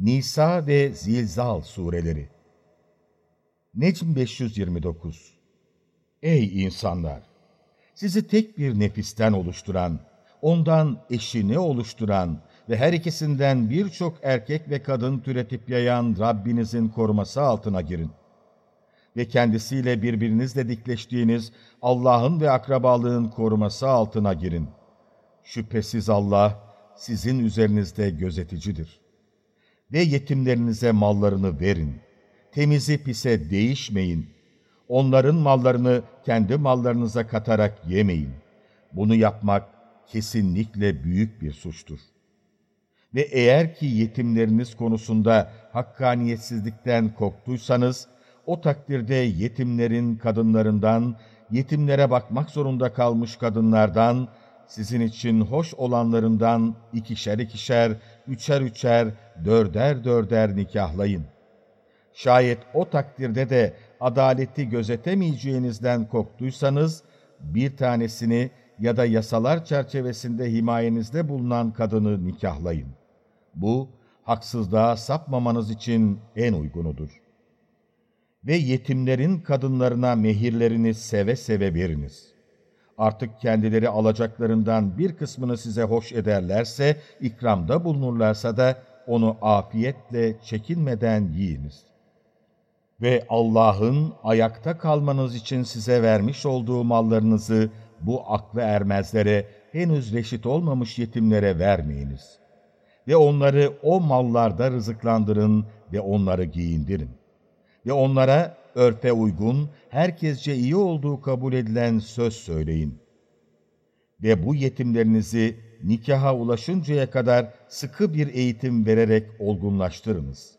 Nisa ve Zilzal sureleri Necm 529 Ey insanlar! Sizi tek bir nefisten oluşturan, ondan eşini oluşturan ve her ikisinden birçok erkek ve kadın türetip yayan Rabbinizin koruması altına girin. Ve kendisiyle birbirinizle dikleştiğiniz Allah'ın ve akrabalığın koruması altına girin. Şüphesiz Allah sizin üzerinizde gözeticidir. Ve yetimlerinize mallarını verin. Temizi pise değişmeyin. Onların mallarını kendi mallarınıza katarak yemeyin. Bunu yapmak kesinlikle büyük bir suçtur. Ve eğer ki yetimleriniz konusunda hakkaniyetsizlikten korktuysanız, o takdirde yetimlerin kadınlarından, yetimlere bakmak zorunda kalmış kadınlardan, sizin için hoş olanlarından ikişer ikişer, üçer üçer, dörder dörder nikahlayın. Şayet o takdirde de adaleti gözetemeyeceğinizden korktuysanız, bir tanesini ya da yasalar çerçevesinde himayenizde bulunan kadını nikahlayın. Bu, haksızlığa sapmamanız için en uygunudur. Ve yetimlerin kadınlarına mehirlerini seve seve veriniz. Artık kendileri alacaklarından bir kısmını size hoş ederlerse, ikramda bulunurlarsa da onu afiyetle çekinmeden yiyiniz. Ve Allah'ın ayakta kalmanız için size vermiş olduğu mallarınızı bu aklı ermezlere, henüz reşit olmamış yetimlere vermeyiniz. Ve onları o mallarda rızıklandırın ve onları giyindirin. Ve onlara örfe uygun, herkesce iyi olduğu kabul edilen söz söyleyin. Ve bu yetimlerinizi nikaha ulaşıncaya kadar sıkı bir eğitim vererek olgunlaştırınız.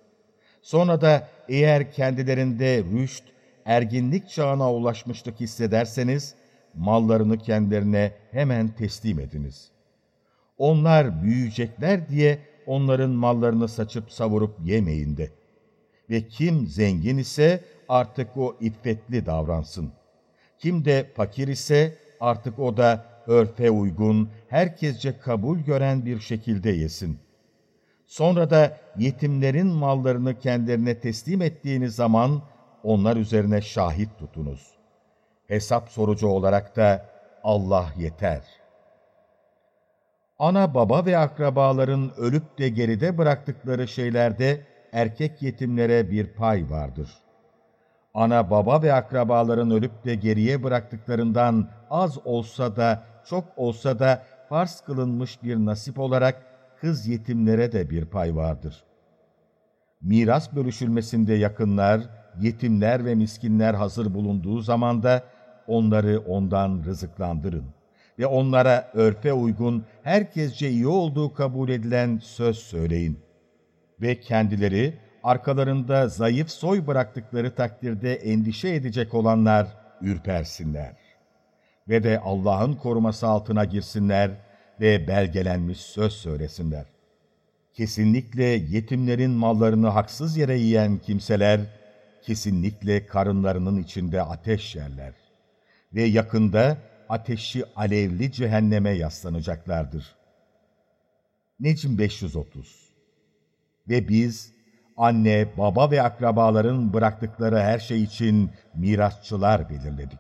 Sonra da eğer kendilerinde rüşt, erginlik çağına ulaşmışlık hissederseniz, mallarını kendilerine hemen teslim ediniz. Onlar büyüyecekler diye onların mallarını saçıp savurup yemeyin de. Ve kim zengin ise artık o iffetli davransın. Kim de fakir ise artık o da örfe uygun, herkesce kabul gören bir şekilde yesin. Sonra da yetimlerin mallarını kendilerine teslim ettiğiniz zaman onlar üzerine şahit tutunuz. Hesap sorucu olarak da Allah yeter. Ana baba ve akrabaların ölüp de geride bıraktıkları şeylerde erkek yetimlere bir pay vardır. Ana baba ve akrabaların ölüp de geriye bıraktıklarından az olsa da çok olsa da farz kılınmış bir nasip olarak kız yetimlere de bir pay vardır. Miras bölüşülmesinde yakınlar, yetimler ve miskinler hazır bulunduğu zaman da onları ondan rızıklandırın ve onlara örfe uygun, herkesce iyi olduğu kabul edilen söz söyleyin. Ve kendileri arkalarında zayıf soy bıraktıkları takdirde endişe edecek olanlar ürpersinler. Ve de Allah'ın koruması altına girsinler ve belgelenmiş söz söylesinler. Kesinlikle yetimlerin mallarını haksız yere yiyen kimseler, kesinlikle karınlarının içinde ateş yerler. Ve yakında ateşi alevli cehenneme yaslanacaklardır. Necm 530 Ve biz, anne, baba ve akrabaların bıraktıkları her şey için mirasçılar belirledik.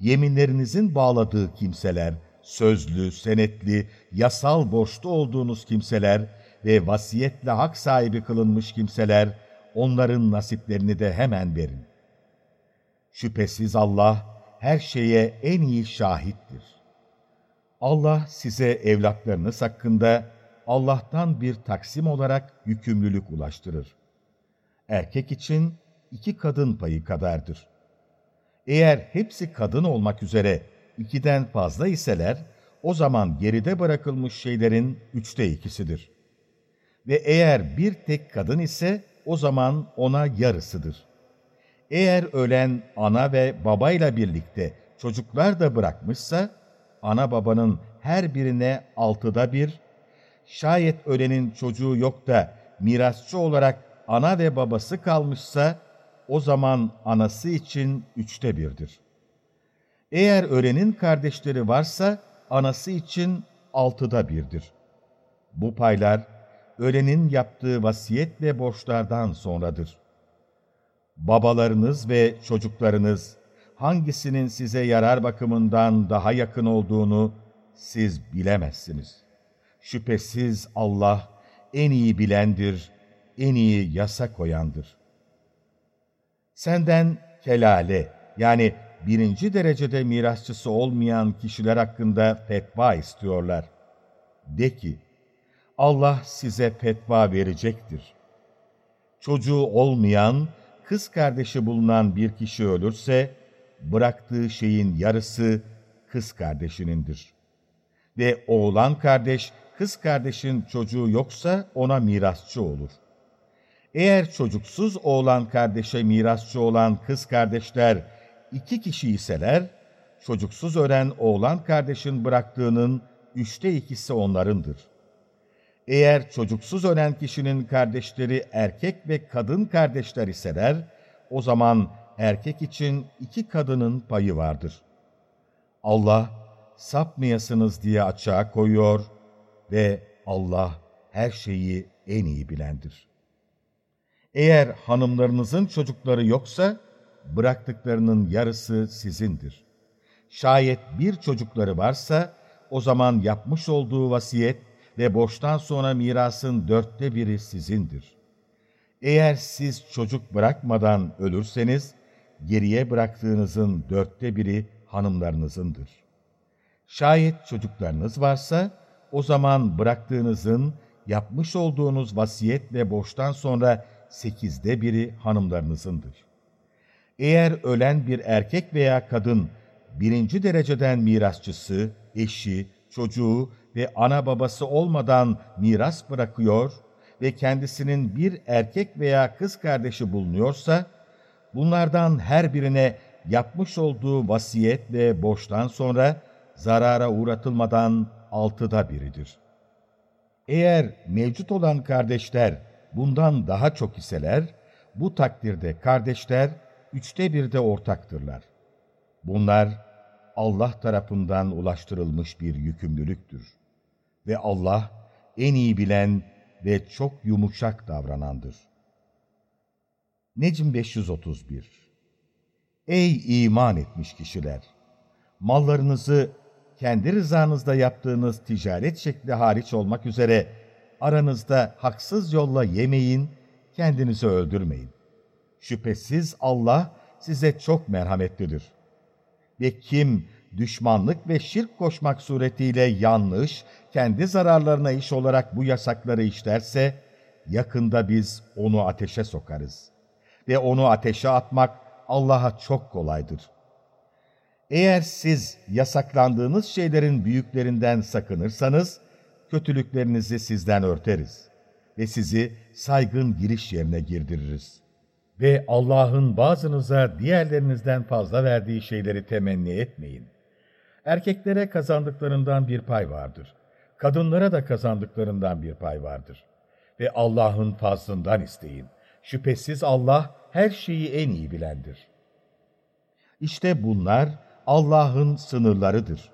Yeminlerinizin bağladığı kimseler, sözlü, senetli, yasal borçlu olduğunuz kimseler ve vasiyetle hak sahibi kılınmış kimseler, onların nasiplerini de hemen verin. Şüphesiz Allah, her şeye en iyi şahittir. Allah size evlatlarınız hakkında Allah'tan bir taksim olarak yükümlülük ulaştırır. Erkek için iki kadın payı kadardır. Eğer hepsi kadın olmak üzere ikiden fazla iseler, o zaman geride bırakılmış şeylerin üçte ikisidir. Ve eğer bir tek kadın ise, o zaman ona yarısıdır. Eğer ölen ana ve babayla birlikte çocuklar da bırakmışsa, ana babanın her birine altıda bir, şayet ölenin çocuğu yok da mirasçı olarak ana ve babası kalmışsa, o zaman anası için üçte birdir. Eğer ölenin kardeşleri varsa, anası için altıda birdir. Bu paylar, ölenin yaptığı vasiyet ve borçlardan sonradır. Babalarınız ve çocuklarınız hangisinin size yarar bakımından daha yakın olduğunu siz bilemezsiniz. Şüphesiz Allah en iyi bilendir, en iyi yasa koyandır. Senden kelale yani birinci derecede mirasçısı olmayan kişiler hakkında fetva istiyorlar. De ki, Allah size fetva verecektir. Çocuğu olmayan, kız kardeşi bulunan bir kişi ölürse, bıraktığı şeyin yarısı kız kardeşinindir. Ve oğlan kardeş, kız kardeşin çocuğu yoksa ona mirasçı olur. Eğer çocuksuz oğlan kardeşe mirasçı olan kız kardeşler iki kişi iseler, çocuksuz ölen oğlan kardeşin bıraktığının üçte ikisi onlarındır. Eğer çocuksuz ölen kişinin kardeşleri erkek ve kadın kardeşler iseler, o zaman erkek için iki kadının payı vardır. Allah, sapmayasınız diye açığa koyuyor ve Allah her şeyi en iyi bilendir. Eğer hanımlarınızın çocukları yoksa, bıraktıklarının yarısı sizindir. Şayet bir çocukları varsa, o zaman yapmış olduğu vasiyet ve borçtan sonra mirasın dörtte biri sizindir. Eğer siz çocuk bırakmadan ölürseniz, geriye bıraktığınızın dörtte biri hanımlarınızındır. Şayet çocuklarınız varsa, o zaman bıraktığınızın, yapmış olduğunuz vasiyet ve borçtan sonra sekizde biri hanımlarınızındır. Eğer ölen bir erkek veya kadın, birinci dereceden mirasçısı, eşi, çocuğu ve ana babası olmadan miras bırakıyor ve kendisinin bir erkek veya kız kardeşi bulunuyorsa, bunlardan her birine yapmış olduğu vasiyet ve borçtan sonra zarara uğratılmadan altıda biridir. Eğer mevcut olan kardeşler bundan daha çok iseler, bu takdirde kardeşler üçte birde ortaktırlar. Bunlar Allah tarafından ulaştırılmış bir yükümlülüktür. Ve Allah en iyi bilen ve çok yumuşak davranandır. Necm 531 Ey iman etmiş kişiler! Mallarınızı kendi rızanızda yaptığınız ticaret şekli hariç olmak üzere aranızda haksız yolla yemeyin, kendinizi öldürmeyin. Şüphesiz Allah size çok merhametlidir. Ve kim düşmanlık ve şirk koşmak suretiyle yanlış, kendi zararlarına iş olarak bu yasakları işlerse, yakında biz onu ateşe sokarız. Ve onu ateşe atmak Allah'a çok kolaydır. Eğer siz yasaklandığınız şeylerin büyüklerinden sakınırsanız, kötülüklerinizi sizden örteriz ve sizi saygın giriş yerine girdiririz. Ve Allah'ın bazınıza diğerlerinizden fazla verdiği şeyleri temenni etmeyin. Erkeklere kazandıklarından bir pay vardır. Kadınlara da kazandıklarından bir pay vardır. Ve Allah'ın fazlından isteyin. Şüphesiz Allah her şeyi en iyi bilendir. İşte bunlar Allah'ın sınırlarıdır.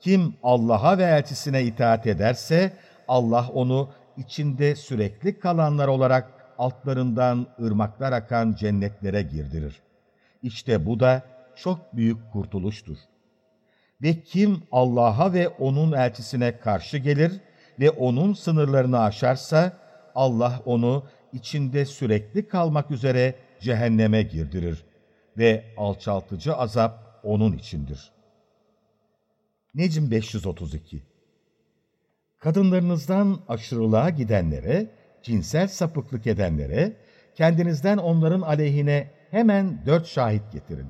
Kim Allah'a ve elçisine itaat ederse, Allah onu içinde sürekli kalanlar olarak altlarından ırmaklar akan cennetlere girdirir. İşte bu da çok büyük kurtuluştur. Ve kim Allah'a ve O'nun elçisine karşı gelir ve O'nun sınırlarını aşarsa, Allah onu içinde sürekli kalmak üzere cehenneme girdirir ve alçaltıcı azap O'nun içindir. Necm 532 Kadınlarınızdan aşırılığa gidenlere, cinsel sapıklık edenlere, kendinizden onların aleyhine hemen dört şahit getirin.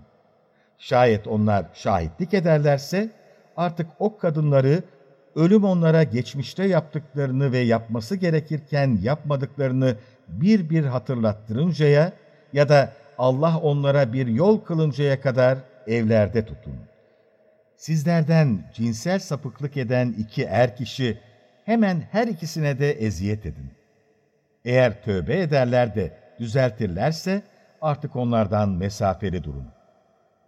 Şayet onlar şahitlik ederlerse, artık o kadınları, ölüm onlara geçmişte yaptıklarını ve yapması gerekirken yapmadıklarını bir bir hatırlattırıncaya ya da Allah onlara bir yol kılıncaya kadar evlerde tutun. Sizlerden cinsel sapıklık eden iki er kişi hemen her ikisine de eziyet edin. Eğer tövbe ederler de düzeltirlerse artık onlardan mesafeli durun.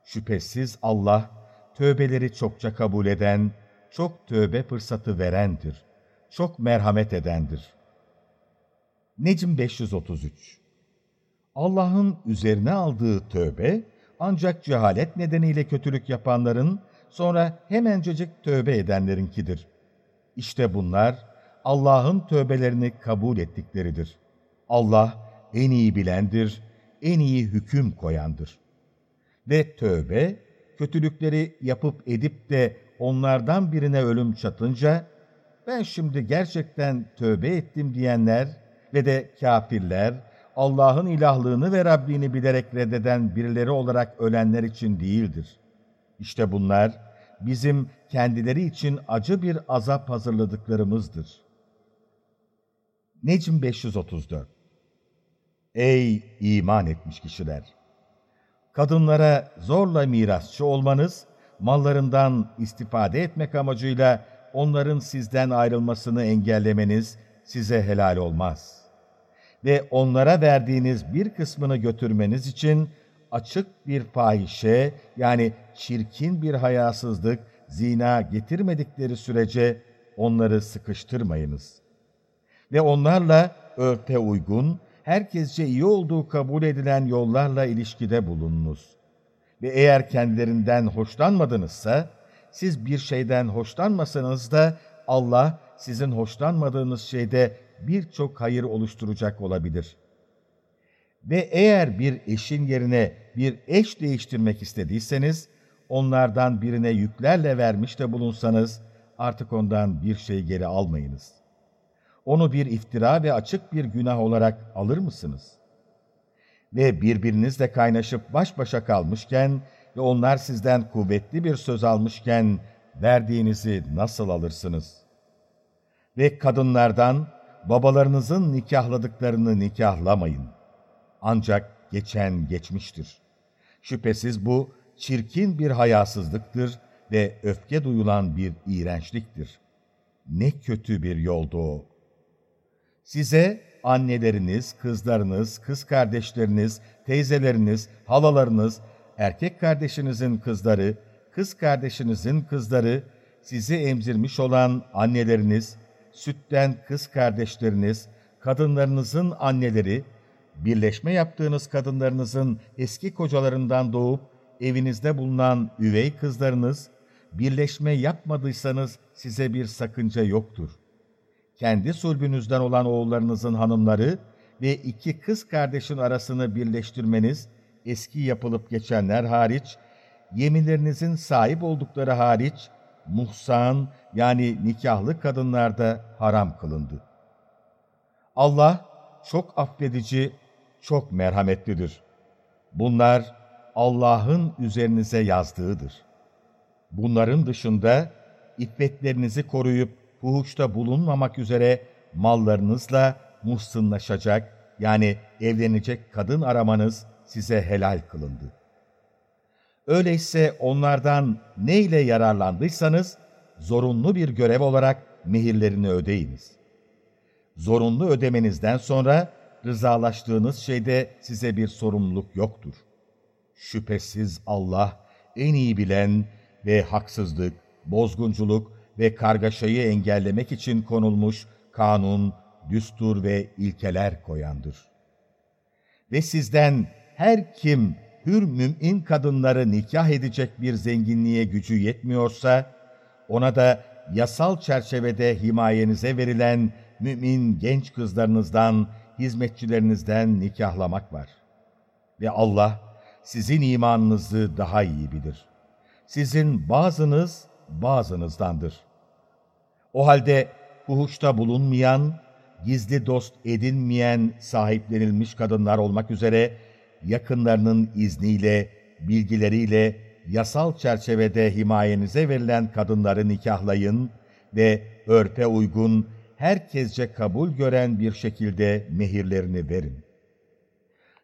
Şüphesiz Allah tövbeleri çokça kabul eden, çok tövbe fırsatı verendir. Çok merhamet edendir. Necm 533 Allah'ın üzerine aldığı tövbe, ancak cehalet nedeniyle kötülük yapanların, sonra hemencecik tövbe edenlerinkidir. İşte bunlar, Allah'ın tövbelerini kabul ettikleridir. Allah en iyi bilendir, en iyi hüküm koyandır. Ve tövbe, kötülükleri yapıp edip de onlardan birine ölüm çatınca, ben şimdi gerçekten tövbe ettim diyenler ve de kafirler, Allah'ın ilahlığını ve Rabbini bilerek reddeden birileri olarak ölenler için değildir. İşte bunlar bizim kendileri için acı bir azap hazırladıklarımızdır. Necm 534 Ey iman etmiş kişiler! Kadınlara zorla mirasçı olmanız, mallarından istifade etmek amacıyla onların sizden ayrılmasını engellemeniz size helal olmaz. Ve onlara verdiğiniz bir kısmını götürmeniz için açık bir fahişe yani çirkin bir hayasızlık, zina getirmedikleri sürece onları sıkıştırmayınız. Ve onlarla örfe uygun, herkesce iyi olduğu kabul edilen yollarla ilişkide bulununuz. Ve eğer kendilerinden hoşlanmadınızsa, siz bir şeyden hoşlanmasanız da Allah sizin hoşlanmadığınız şeyde birçok hayır oluşturacak olabilir. Ve eğer bir eşin yerine bir eş değiştirmek istediyseniz, onlardan birine yüklerle vermiş de bulunsanız, artık ondan bir şey geri almayınız. Onu bir iftira ve açık bir günah olarak alır mısınız? Ve birbirinizle kaynaşıp baş başa kalmışken ve onlar sizden kuvvetli bir söz almışken verdiğinizi nasıl alırsınız? Ve kadınlardan babalarınızın nikahladıklarını nikahlamayın. Ancak geçen geçmiştir. Şüphesiz bu çirkin bir hayasızlıktır ve öfke duyulan bir iğrençliktir. Ne kötü bir yoldu o. Size anneleriniz, kızlarınız, kız kardeşleriniz, teyzeleriniz, halalarınız, erkek kardeşinizin kızları, kız kardeşinizin kızları, sizi emzirmiş olan anneleriniz, sütten kız kardeşleriniz, kadınlarınızın anneleri, birleşme yaptığınız kadınlarınızın eski kocalarından doğup evinizde bulunan üvey kızlarınız, birleşme yapmadıysanız size bir sakınca yoktur. Kendi sulbünüzden olan oğullarınızın hanımları ve iki kız kardeşin arasını birleştirmeniz, eski yapılıp geçenler hariç, yeminlerinizin sahip oldukları hariç, muhsan yani nikahlı kadınlarda haram kılındı. Allah çok affedici, çok merhametlidir. Bunlar Allah'ın üzerinize yazdığıdır. Bunların dışında iffetlerinizi koruyup fuhuşta bulunmamak üzere mallarınızla muhsınlaşacak yani evlenecek kadın aramanız size helal kılındı. Öyleyse onlardan ne ile yararlandıysanız zorunlu bir görev olarak mehirlerini ödeyiniz. Zorunlu ödemenizden sonra rızalaştığınız şeyde size bir sorumluluk yoktur. Şüphesiz Allah en iyi bilen ve haksızlık, bozgunculuk ve kargaşayı engellemek için konulmuş kanun, düstur ve ilkeler koyandır. Ve sizden her kim hür mümin kadınları nikah edecek bir zenginliğe gücü yetmiyorsa, ona da yasal çerçevede himayenize verilen mümin genç kızlarınızdan, hizmetçilerinizden nikahlamak var. Ve Allah sizin imanınızı daha iyi bilir. Sizin bazınız bazınızdandır. O halde fuhuşta bulunmayan, gizli dost edinmeyen sahiplenilmiş kadınlar olmak üzere yakınlarının izniyle, bilgileriyle yasal çerçevede himayenize verilen kadınları nikahlayın ve örfe uygun, herkesce kabul gören bir şekilde mehirlerini verin.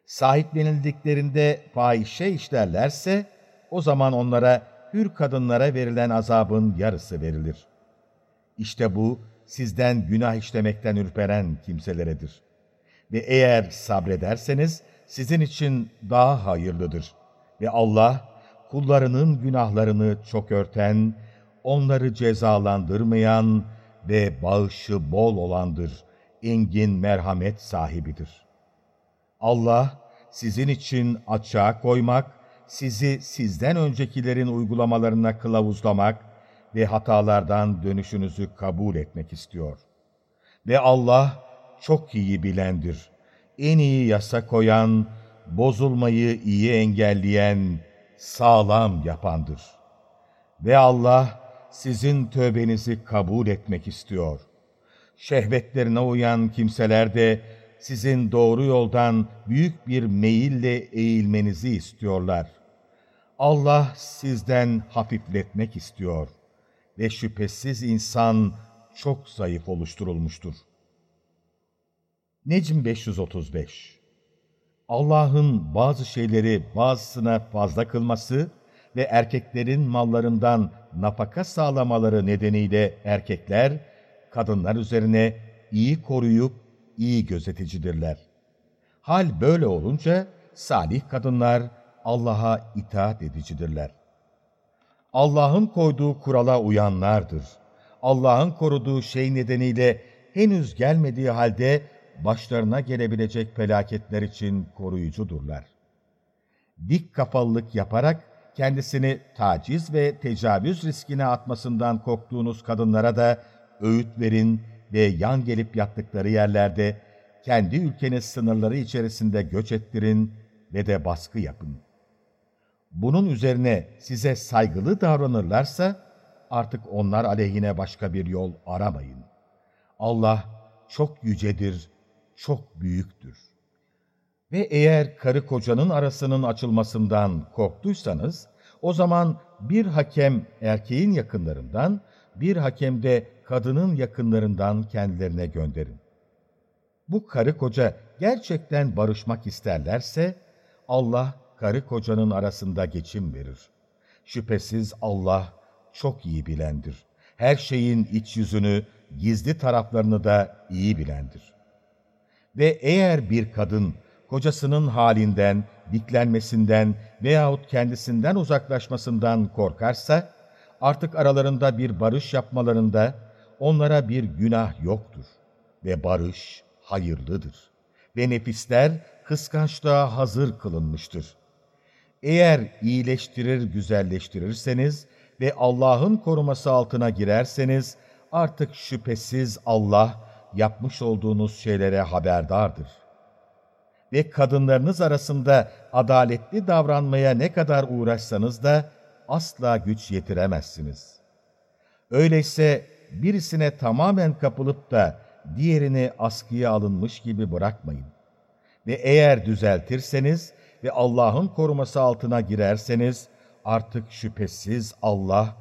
Sahiplenildiklerinde fahişe işlerlerse, o zaman onlara hür kadınlara verilen azabın yarısı verilir. İşte bu, sizden günah işlemekten ürperen kimseleredir. Ve eğer sabrederseniz, sizin için daha hayırlıdır. Ve Allah, kullarının günahlarını çok örten, onları cezalandırmayan ve bağışı bol olandır. engin merhamet sahibidir. Allah, sizin için açığa koymak, sizi sizden öncekilerin uygulamalarına kılavuzlamak ve hatalardan dönüşünüzü kabul etmek istiyor. Ve Allah çok iyi bilendir. En iyi yasa koyan, bozulmayı iyi engelleyen, sağlam yapandır. Ve Allah sizin tövbenizi kabul etmek istiyor. Şehvetlerine uyan kimseler de sizin doğru yoldan büyük bir meyille eğilmenizi istiyorlar. Allah sizden hafifletmek istiyor ve şüphesiz insan çok zayıf oluşturulmuştur. Necm 535 Allah'ın bazı şeyleri bazısına fazla kılması ve erkeklerin mallarından nafaka sağlamaları nedeniyle erkekler, kadınlar üzerine iyi koruyup iyi gözeticidirler. Hal böyle olunca salih kadınlar Allah'a itaat edicidirler. Allah'ın koyduğu kurala uyanlardır. Allah'ın koruduğu şey nedeniyle henüz gelmediği halde başlarına gelebilecek felaketler için koruyucudurlar. Dik kafalılık yaparak kendisini taciz ve tecavüz riskine atmasından korktuğunuz kadınlara da öğüt verin ve yan gelip yattıkları yerlerde kendi ülkeniz sınırları içerisinde göç ettirin ve de baskı yapın. Bunun üzerine size saygılı davranırlarsa artık onlar aleyhine başka bir yol aramayın. Allah çok yücedir, çok büyüktür. Ve eğer karı kocanın arasının açılmasından korktuysanız, o zaman bir hakem erkeğin yakınlarından, bir hakem de kadının yakınlarından kendilerine gönderin. Bu karı koca gerçekten barışmak isterlerse, Allah karı kocanın arasında geçim verir. Şüphesiz Allah çok iyi bilendir. Her şeyin iç yüzünü, gizli taraflarını da iyi bilendir. Ve eğer bir kadın kocasının halinden, diklenmesinden veyahut kendisinden uzaklaşmasından korkarsa, artık aralarında bir barış yapmalarında onlara bir günah yoktur. Ve barış hayırlıdır. Ve nefisler kıskançlığa hazır kılınmıştır. Eğer iyileştirir, güzelleştirirseniz ve Allah'ın koruması altına girerseniz, artık şüphesiz Allah yapmış olduğunuz şeylere haberdardır. Ve kadınlarınız arasında adaletli davranmaya ne kadar uğraşsanız da asla güç yetiremezsiniz. Öyleyse birisine tamamen kapılıp da diğerini askıya alınmış gibi bırakmayın. Ve eğer düzeltirseniz ve Allah'ın koruması altına girerseniz, artık şüphesiz Allah,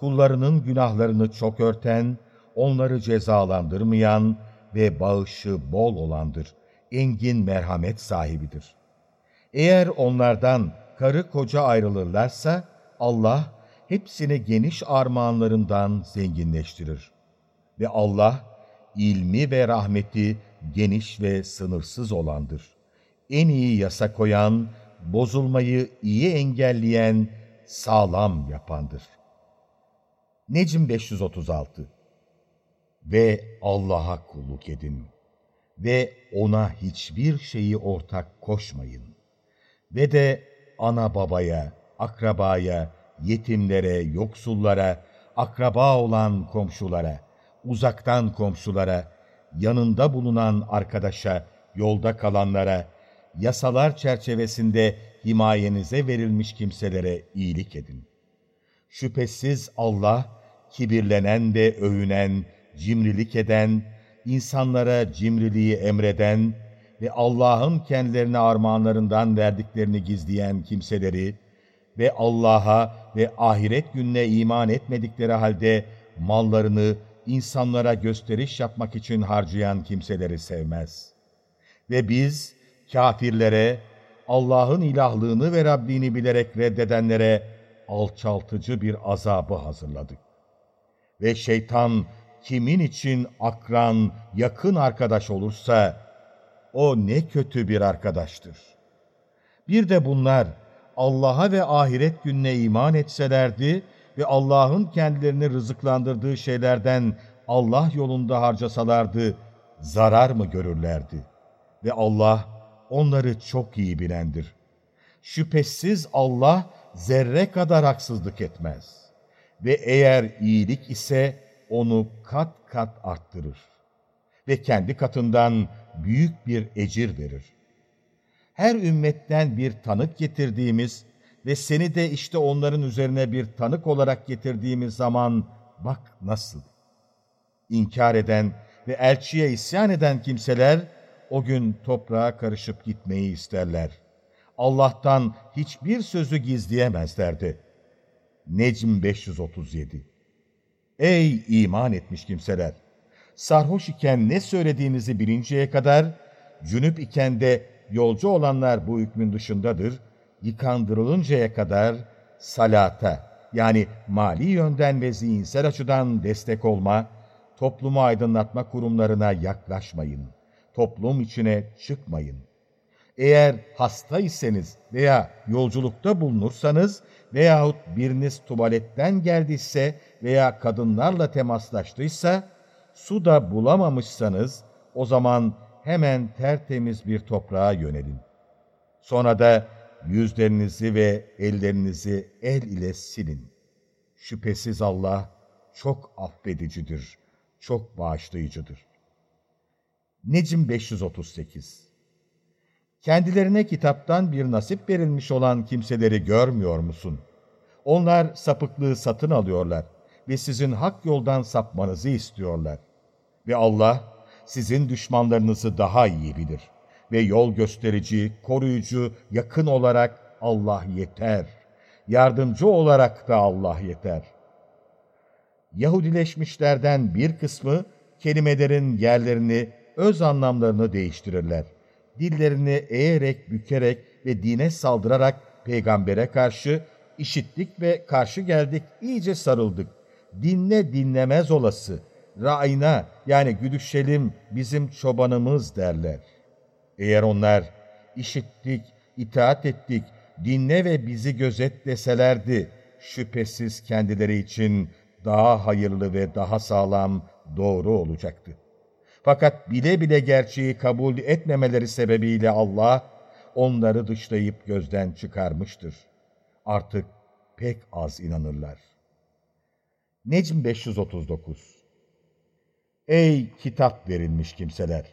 kullarının günahlarını çok örten, onları cezalandırmayan ve bağışı bol olandır. Engin merhamet sahibidir. Eğer onlardan karı koca ayrılırlarsa, Allah hepsini geniş armağanlarından zenginleştirir. Ve Allah, ilmi ve rahmeti geniş ve sınırsız olandır. En iyi yasa koyan, bozulmayı iyi engelleyen, sağlam yapandır. Necm 536 Ve Allah'a kulluk edin ve O'na hiçbir şeyi ortak koşmayın. Ve de ana babaya, akrabaya, yetimlere, yoksullara, akraba olan komşulara, uzaktan komşulara, yanında bulunan arkadaşa, yolda kalanlara, yasalar çerçevesinde himayenize verilmiş kimselere iyilik edin. Şüphesiz Allah, kibirlenen ve övünen, cimrilik eden, insanlara cimriliği emreden ve Allah'ın kendilerine armağanlarından verdiklerini gizleyen kimseleri ve Allah'a ve ahiret gününe iman etmedikleri halde mallarını insanlara gösteriş yapmak için harcayan kimseleri sevmez. Ve biz kafirlere, Allah'ın ilahlığını ve Rabbini bilerek reddedenlere alçaltıcı bir azabı hazırladık. Ve şeytan kimin için akran, yakın arkadaş olursa, o ne kötü bir arkadaştır. Bir de bunlar Allah'a ve ahiret gününe iman etselerdi ve Allah'ın kendilerini rızıklandırdığı şeylerden Allah yolunda harcasalardı, zarar mı görürlerdi? Ve Allah onları çok iyi bilendir. Şüphesiz Allah zerre kadar haksızlık etmez. Ve eğer iyilik ise onu kat kat arttırır. Ve kendi katından büyük bir ecir verir. Her ümmetten bir tanık getirdiğimiz ve seni de işte onların üzerine bir tanık olarak getirdiğimiz zaman bak nasıl. İnkar eden ve elçiye isyan eden kimseler o gün toprağa karışıp gitmeyi isterler. Allah'tan hiçbir sözü gizleyemezlerdi. Necm 537 Ey iman etmiş kimseler! Sarhoş iken ne söylediğinizi bilinceye kadar, cünüp iken de yolcu olanlar bu hükmün dışındadır, yıkandırılıncaya kadar salata yani mali yönden ve zihinsel açıdan destek olma, toplumu aydınlatma kurumlarına yaklaşmayın. Toplum içine çıkmayın. Eğer hasta iseniz veya yolculukta bulunursanız veyahut biriniz tuvaletten geldiyse veya kadınlarla temaslaştıysa, su da bulamamışsanız o zaman hemen tertemiz bir toprağa yönelin. Sonra da yüzlerinizi ve ellerinizi el ile silin. Şüphesiz Allah çok affedicidir, çok bağışlayıcıdır. Necm 538 Kendilerine kitaptan bir nasip verilmiş olan kimseleri görmüyor musun? Onlar sapıklığı satın alıyorlar ve sizin hak yoldan sapmanızı istiyorlar. Ve Allah sizin düşmanlarınızı daha iyi bilir. Ve yol gösterici, koruyucu, yakın olarak Allah yeter. Yardımcı olarak da Allah yeter. Yahudileşmişlerden bir kısmı kelimelerin yerlerini, öz anlamlarını değiştirirler. Dillerini eğerek, bükerek ve dine saldırarak peygambere karşı işittik ve karşı geldik, iyice sarıldık. Dinle dinlemez olası, ra'ina yani güdüşelim bizim çobanımız derler. Eğer onlar işittik, itaat ettik, dinle ve bizi gözet deselerdi, şüphesiz kendileri için daha hayırlı ve daha sağlam, doğru olacaktı. Fakat bile bile gerçeği kabul etmemeleri sebebiyle Allah, onları dışlayıp gözden çıkarmıştır. Artık pek az inanırlar. Necm 539 Ey kitap verilmiş kimseler!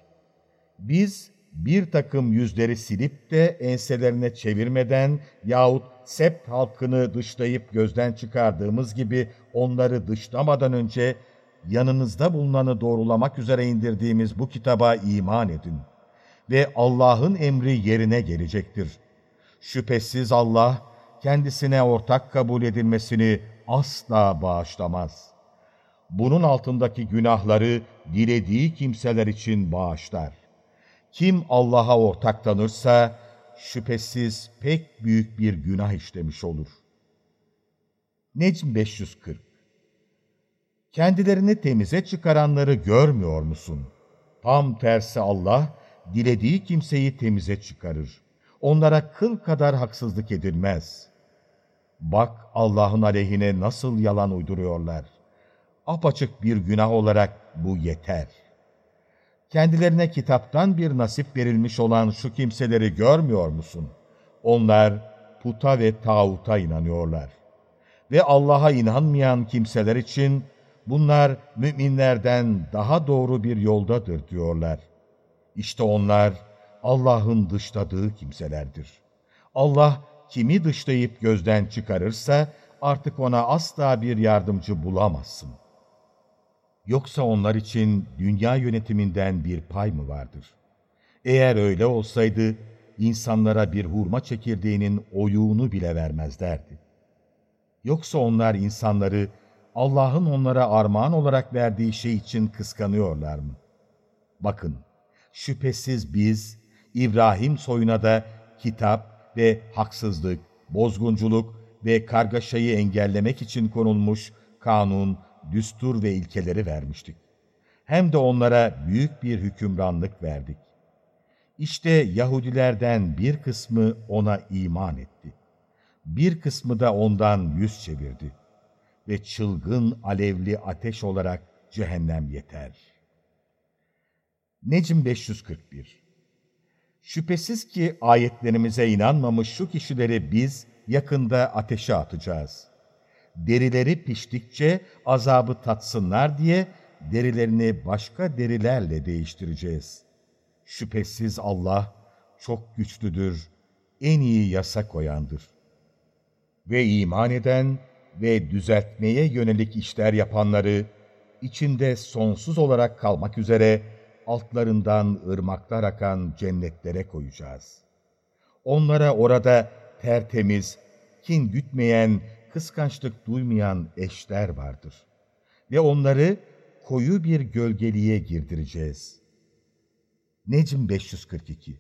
Biz bir takım yüzleri silip de enselerine çevirmeden yahut sept halkını dışlayıp gözden çıkardığımız gibi onları dışlamadan önce yanınızda bulunanı doğrulamak üzere indirdiğimiz bu kitaba iman edin. Ve Allah'ın emri yerine gelecektir. Şüphesiz Allah kendisine ortak kabul edilmesini asla bağışlamaz. Bunun altındaki günahları dilediği kimseler için bağışlar. Kim Allah'a ortak tanırsa şüphesiz pek büyük bir günah işlemiş olur. Necm 540 Kendilerini temize çıkaranları görmüyor musun? Tam tersi Allah, dilediği kimseyi temize çıkarır. Onlara kıl kadar haksızlık edilmez. Bak Allah'ın aleyhine nasıl yalan uyduruyorlar. Apaçık bir günah olarak bu yeter. Kendilerine kitaptan bir nasip verilmiş olan şu kimseleri görmüyor musun? Onlar puta ve tağuta inanıyorlar. Ve Allah'a inanmayan kimseler için bunlar müminlerden daha doğru bir yoldadır diyorlar. İşte onlar Allah'ın dışladığı kimselerdir. Allah kimi dışlayıp gözden çıkarırsa artık ona asla bir yardımcı bulamazsın. Yoksa onlar için dünya yönetiminden bir pay mı vardır? Eğer öyle olsaydı, insanlara bir hurma çekirdeğinin oyuğunu bile vermezlerdi. Yoksa onlar insanları Allah'ın onlara armağan olarak verdiği şey için kıskanıyorlar mı? Bakın, şüphesiz biz İbrahim soyuna da kitap ve haksızlık, bozgunculuk ve kargaşayı engellemek için konulmuş kanun, düstur ve ilkeleri vermiştik. Hem de onlara büyük bir hükümranlık verdik. İşte Yahudilerden bir kısmı ona iman etti. Bir kısmı da ondan yüz çevirdi. Ve çılgın alevli ateş olarak cehennem yeter. Necm 541 Şüphesiz ki ayetlerimize inanmamış şu kişileri biz yakında ateşe atacağız. Derileri piştikçe azabı tatsınlar diye derilerini başka derilerle değiştireceğiz. Şüphesiz Allah çok güçlüdür, en iyi yasa koyandır. Ve iman eden ve düzeltmeye yönelik işler yapanları, içinde sonsuz olarak kalmak üzere altlarından ırmaklar akan cennetlere koyacağız. Onlara orada tertemiz, kin gütmeyen, kıskançlık duymayan eşler vardır. Ve onları koyu bir gölgeliğe girdireceğiz. Necm 542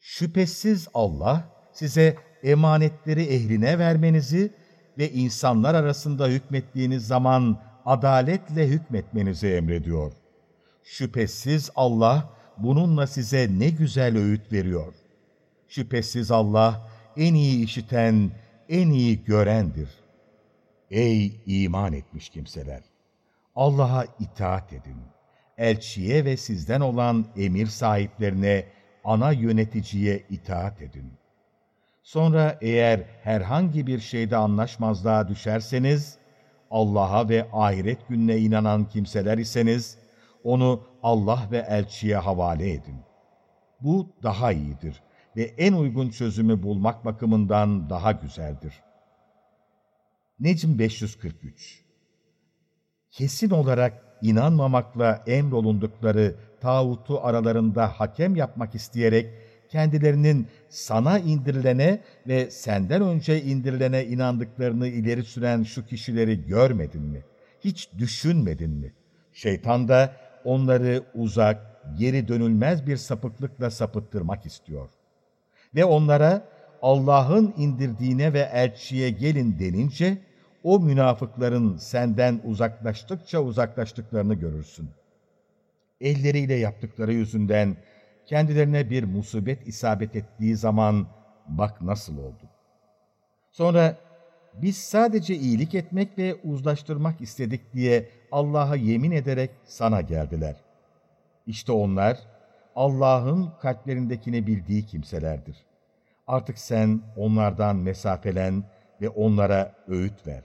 Şüphesiz Allah size emanetleri ehline vermenizi ve insanlar arasında hükmettiğiniz zaman adaletle hükmetmenizi emrediyor. Şüphesiz Allah bununla size ne güzel öğüt veriyor. Şüphesiz Allah en iyi işiten, en iyi görendir. Ey iman etmiş kimseler! Allah'a itaat edin. Elçiye ve sizden olan emir sahiplerine, ana yöneticiye itaat edin. Sonra eğer herhangi bir şeyde anlaşmazlığa düşerseniz, Allah'a ve ahiret gününe inanan kimseler iseniz, onu Allah ve elçiye havale edin. Bu daha iyidir ve en uygun çözümü bulmak bakımından daha güzeldir. Necm 543 Kesin olarak inanmamakla emrolundukları tağutu aralarında hakem yapmak isteyerek kendilerinin sana indirilene ve senden önce indirilene inandıklarını ileri süren şu kişileri görmedin mi? Hiç düşünmedin mi? Şeytan da onları uzak, geri dönülmez bir sapıklıkla sapıttırmak istiyor. Ve onlara Allah'ın indirdiğine ve elçiye gelin denince, o münafıkların senden uzaklaştıkça uzaklaştıklarını görürsün. Elleriyle yaptıkları yüzünden kendilerine bir musibet isabet ettiği zaman bak nasıl oldu. Sonra biz sadece iyilik etmek ve uzlaştırmak istedik diye Allah'a yemin ederek sana geldiler. İşte onlar Allah'ın kalplerindekini bildiği kimselerdir. Artık sen onlardan mesafelen ve onlara öğüt ver.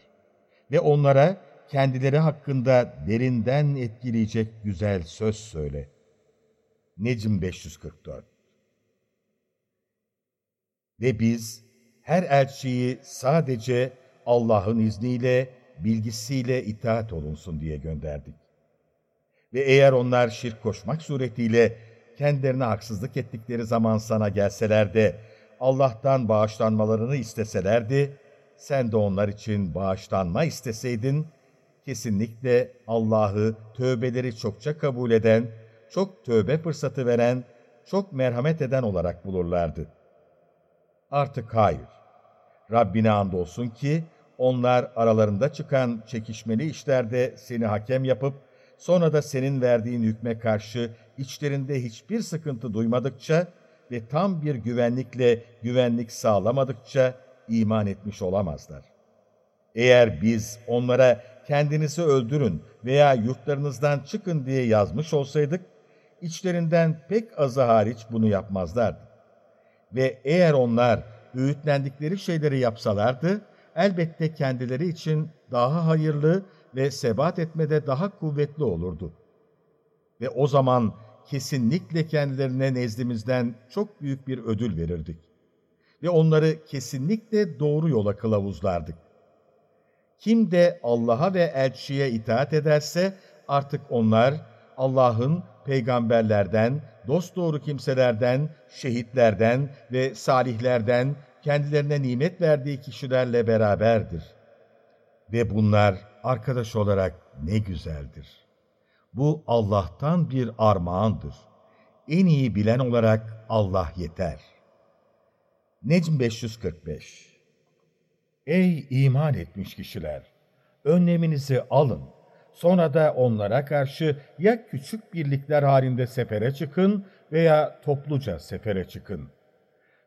Ve onlara kendileri hakkında derinden etkileyecek güzel söz söyle. Necm 544 Ve biz her elçiyi sadece Allah'ın izniyle, bilgisiyle itaat olunsun diye gönderdik. Ve eğer onlar şirk koşmak suretiyle kendilerine haksızlık ettikleri zaman sana gelseler de Allah'tan bağışlanmalarını isteselerdi, sen de onlar için bağışlanma isteseydin, kesinlikle Allah'ı tövbeleri çokça kabul eden, çok tövbe fırsatı veren, çok merhamet eden olarak bulurlardı. Artık hayır. Rabbine andolsun ki onlar aralarında çıkan çekişmeli işlerde seni hakem yapıp sonra da senin verdiğin hükme karşı içlerinde hiçbir sıkıntı duymadıkça ve tam bir güvenlikle güvenlik sağlamadıkça iman etmiş olamazlar. Eğer biz onlara kendinizi öldürün veya yurtlarınızdan çıkın diye yazmış olsaydık, içlerinden pek azı hariç bunu yapmazlardı. Ve eğer onlar öğütlendikleri şeyleri yapsalardı, elbette kendileri için daha hayırlı ve sebat etmede daha kuvvetli olurdu. Ve o zaman kesinlikle kendilerine nezdimizden çok büyük bir ödül verirdik. Ve onları kesinlikle doğru yola kılavuzlardık. Kim de Allah'a ve elçiye itaat ederse artık onlar Allah'ın peygamberlerden, dosdoğru kimselerden, şehitlerden ve salihlerden kendilerine nimet verdiği kişilerle beraberdir. Ve bunlar arkadaş olarak ne güzeldir. Bu Allah'tan bir armağandır. En iyi bilen olarak Allah yeter. Necm 545 Ey iman etmiş kişiler! Önleminizi alın. Sonra da onlara karşı ya küçük birlikler halinde sefere çıkın veya topluca sefere çıkın.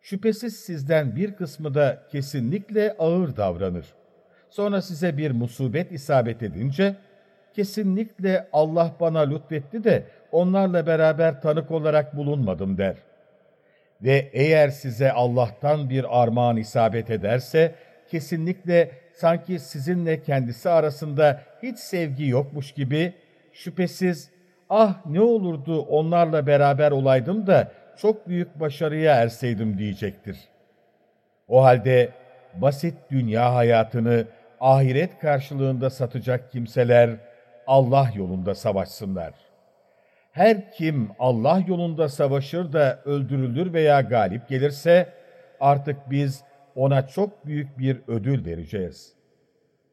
Şüphesiz sizden bir kısmı da kesinlikle ağır davranır. Sonra size bir musibet isabet edince, kesinlikle Allah bana lütfetti de onlarla beraber tanık olarak bulunmadım der. Ve eğer size Allah'tan bir armağan isabet ederse, kesinlikle sanki sizinle kendisi arasında hiç sevgi yokmuş gibi, şüphesiz ah ne olurdu onlarla beraber olaydım da çok büyük başarıya erseydim diyecektir. O halde basit dünya hayatını ahiret karşılığında satacak kimseler Allah yolunda savaşsınlar. Her kim Allah yolunda savaşır da öldürülür veya galip gelirse artık biz ona çok büyük bir ödül vereceğiz.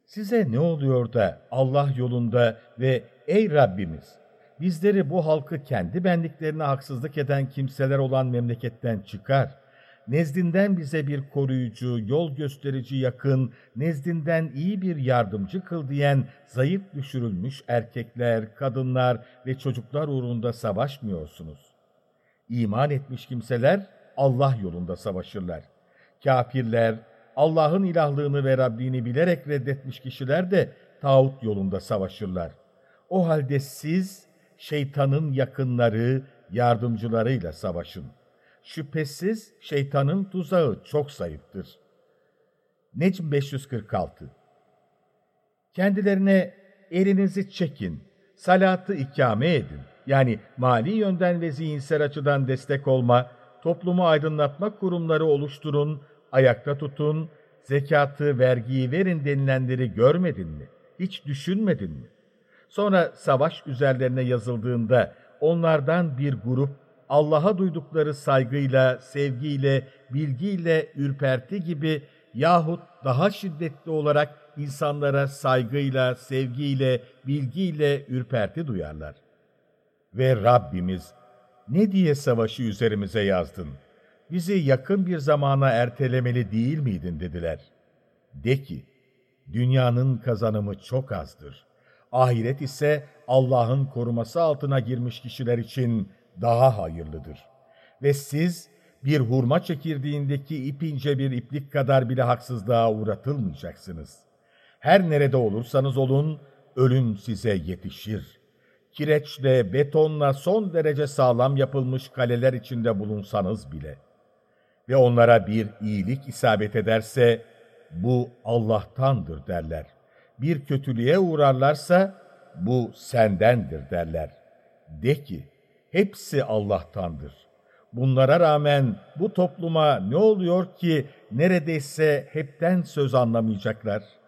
Size ne oluyor da Allah yolunda ve ey Rabbimiz bizleri bu halkı kendi benliklerine haksızlık eden kimseler olan memleketten çıkar nezdinden bize bir koruyucu, yol gösterici yakın, nezdinden iyi bir yardımcı kıl diyen zayıf düşürülmüş erkekler, kadınlar ve çocuklar uğrunda savaşmıyorsunuz. İman etmiş kimseler Allah yolunda savaşırlar. Kafirler, Allah'ın ilahlığını ve Rabbini bilerek reddetmiş kişiler de tağut yolunda savaşırlar. O halde siz şeytanın yakınları, yardımcılarıyla savaşın.'' Şüphesiz şeytanın tuzağı çok zayıftır. Necm 546 Kendilerine elinizi çekin, salatı ikame edin. Yani mali yönden ve zihinsel açıdan destek olma, toplumu aydınlatma kurumları oluşturun, ayakta tutun, zekatı, vergiyi verin denilenleri görmedin mi? Hiç düşünmedin mi? Sonra savaş üzerlerine yazıldığında onlardan bir grup Allah'a duydukları saygıyla, sevgiyle, bilgiyle, ürperti gibi yahut daha şiddetli olarak insanlara saygıyla, sevgiyle, bilgiyle ürperti duyarlar. Ve Rabbimiz, ne diye savaşı üzerimize yazdın? Bizi yakın bir zamana ertelemeli değil miydin dediler. De ki, dünyanın kazanımı çok azdır. Ahiret ise Allah'ın koruması altına girmiş kişiler için daha hayırlıdır. Ve siz bir hurma çekirdeğindeki ipince bir iplik kadar bile haksızlığa uğratılmayacaksınız. Her nerede olursanız olun, ölüm size yetişir. Kireçle, betonla son derece sağlam yapılmış kaleler içinde bulunsanız bile ve onlara bir iyilik isabet ederse, bu Allah'tandır derler. Bir kötülüğe uğrarlarsa, bu sendendir derler. De ki, hepsi Allah'tandır. Bunlara rağmen bu topluma ne oluyor ki neredeyse hepten söz anlamayacaklar?''